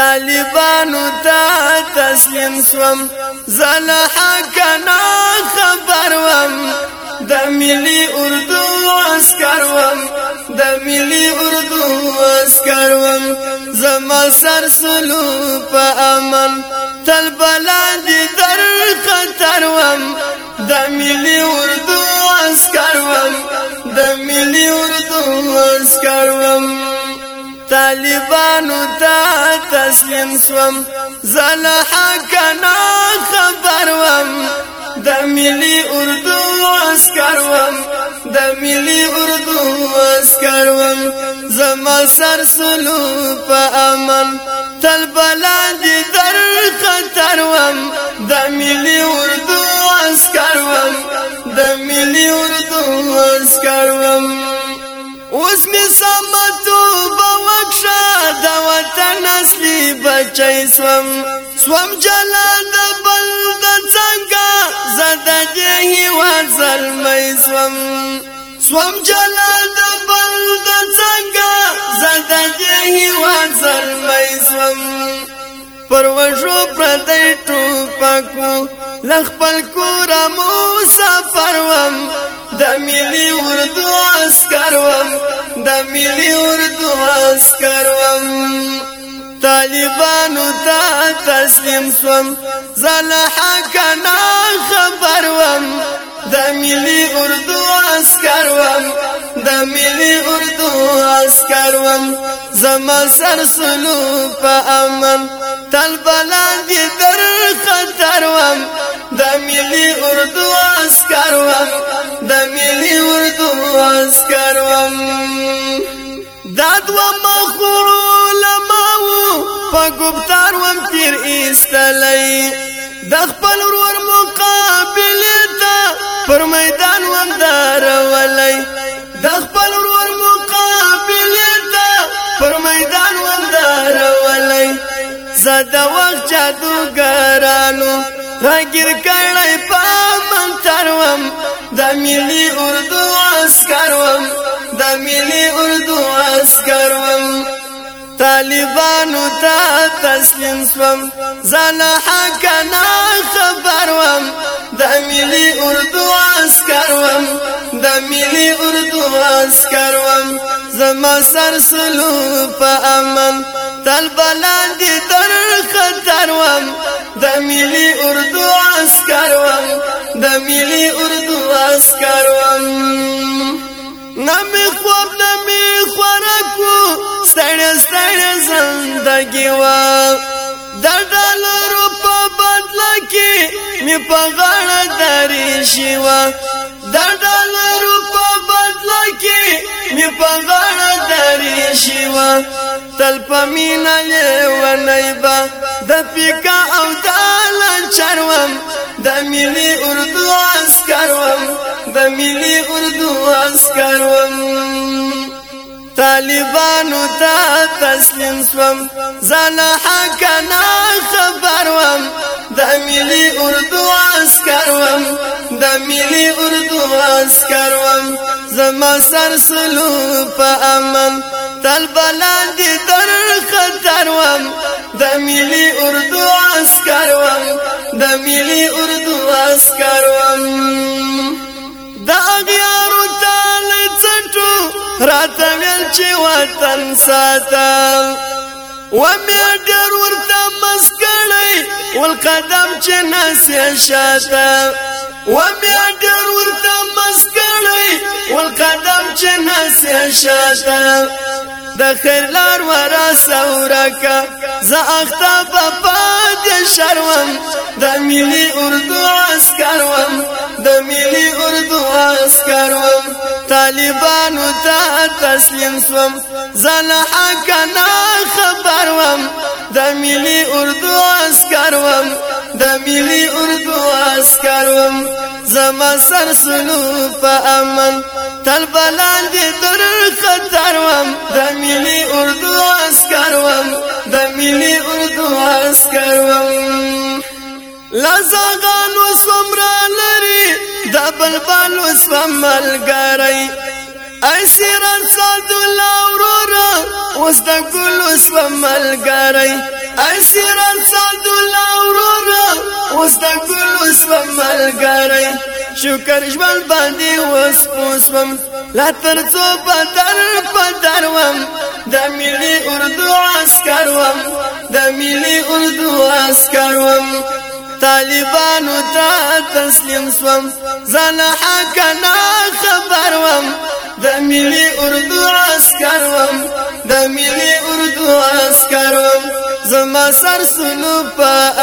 طالبانو ته تسلیم شوم زل حق نه خبر وم د ملي اردو اسکر وم د ملي اردو اسکر وم زما سر سلو په امن تل بلاد در خطر وم د ملي اردو اسکر وم د ملي اردو اسکر وم طالبانو ته تسلیم سوم زله حقنا خبر وم د ملي اردو اسکر وم د ملي اردو اسکر وم زما سر سلو په امن تل بلاد در خطر وم د ملي اردو اسکر وم د ملي اردو اسکر وم اوس می سمته سي بچي سوم سوم جلال د بل د څنګه زد جهي وزل مې سوم سوم جلال د بل د څنګه زد جهي وزل مې سوم پر وژو پردې ټوپکو لخپل کور مو سفر وم د ملي اردو اسکر وم د ملي اردو اسکر وم طالبانو ته تسلیم سوم زله حقنا خبر وم د ملي اردو عسكر وم د ملي اردو عسكر وم زما سر سلو په امن تل بلند در خطر وم د ملي اردو عسكر وم د ملي اردو عسكر وم داد و مخرو لم په ګفتار وم تیر ایستلې د خپل ور مقابل ته پر میدان وم دار ولې د خپل ور مقابل ته پر میدان وم دار ولې زاد وخت جادوګرانو راګر کړي په منتر وم د ملي اردو عسكر وم د ملي اردو عسكر وم طالبانو ته تسلیم سوم زان حق نه خبر وم د ملي اردو عسكر وم د ملي اردو عسكر وم زما سر سلو په امن تل بلند در خطر وم د ملي اردو عسكر وم د ملي اردو عسكر وم نمی خواب نمی خورکو سڑ سڑ زندگی و در ڈالرو پا بدلا کی می پا غاڑا دریشی و در ڈالرو پا بدلا کی می پا غاڑا دریشی و تل پا مینا لیو نیبا دا پیکا او دالا چروم دا ملی اردو اسکروم دا ملی اردو اسکرم طالبانو ته تسلیم سوم زنا حق نه خبر وم د ملي اردو اسکر وم د ملي اردو اسکر وم زما سر سلو په امن تل بلند در خطر وم د ملي اردو اسکر وم د ملي اردو اسکر وم دا اغیارو تال چټو راته ویل چې وطن ساتم و مې ډېر ورته بس کړی ول قدم چې ناس شاته و مې ډېر ورته بس کړی ول قدم چې ناس شاته د خیر لار ورا سورکا زه اختاب پات مشر وم د ملي اردو عسكر وم د ملي اردو عسكر وم طالبانو ته تسلیم سوم زله حق نه خبر وم د ملي اردو عسكر وم د ملي اردو عسكر وم زما سر سلو په امن تل بلان دي در خطر وم د ملي اردو اسکر وم د ملي اردو اسکر وم لزغانو سمرا لري د بلبانو سمل ګرای ایسر صد لاورورا اوس د ګلو سمل ګرای ایسر صد لاورورا اوس د ګلو سمل ګرای شکر ژوند باندې وس پوسم لا تر څو بدر بدر وم د ملي اردو عسكر وم د ملي اردو عسكر وم طالبانو ته تسلیم سوم زنه حق نه خبر وم د ملي اردو عسكر وم د ملي اردو عسكر وم زما سر سلو په